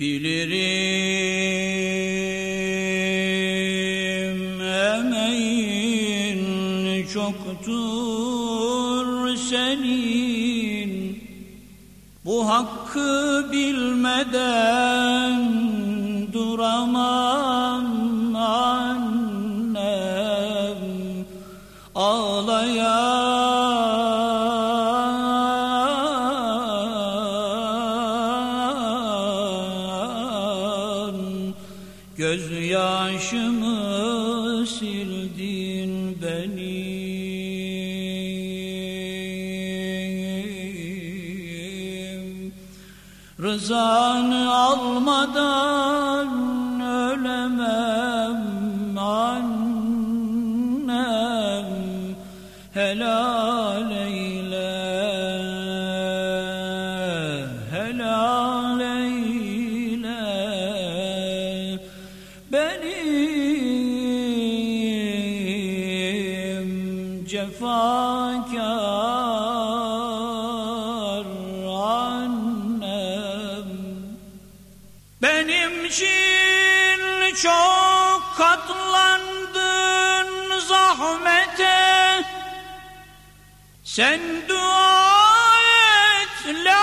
Bilirim emeğin çoktur senin. Bu hakkı bilmeden duramam annem. Ağlayan gözyaşımı sildin benim Rızanı almadan ölemem annem. Helal Benim cefakar annem. Benim için çok katlandın zahmete. Sen dua et layık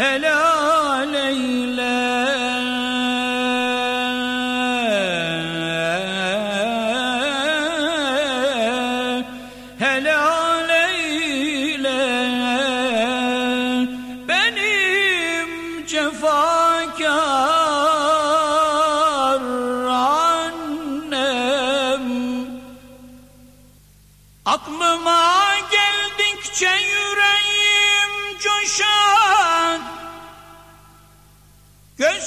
helal eyle. Helal eyle. Benim cefakar annem. Aklıma geldikçe yüreğim Gözlerimden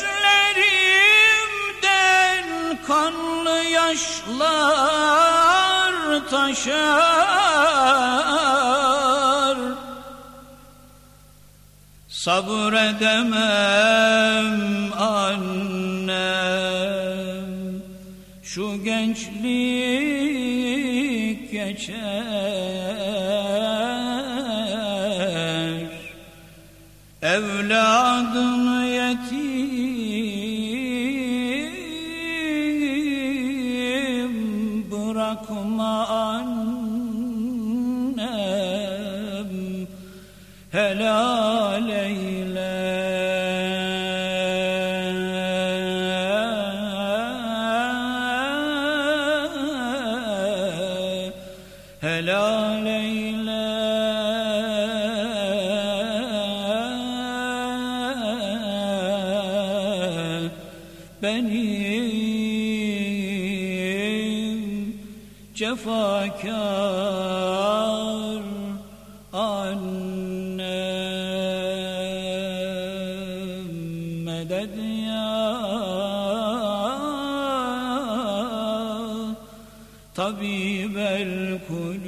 kanlı yaşlar taşar. Sabredemem annem. Şu gençlik geçer helal eyle helal eyle benim cefakar annem medet ya. Tabibel kulub